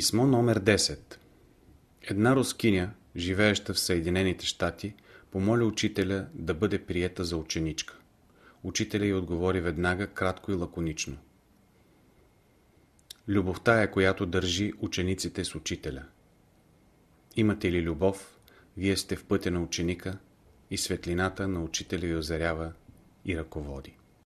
Писмо номер 10 Една рускиня, живееща в Съединените щати, помоли учителя да бъде приета за ученичка. Учителя й отговори веднага, кратко и лаконично. Любовта е, която държи учениците с учителя. Имате ли любов, вие сте в пътя на ученика и светлината на учителя ви озарява и ръководи.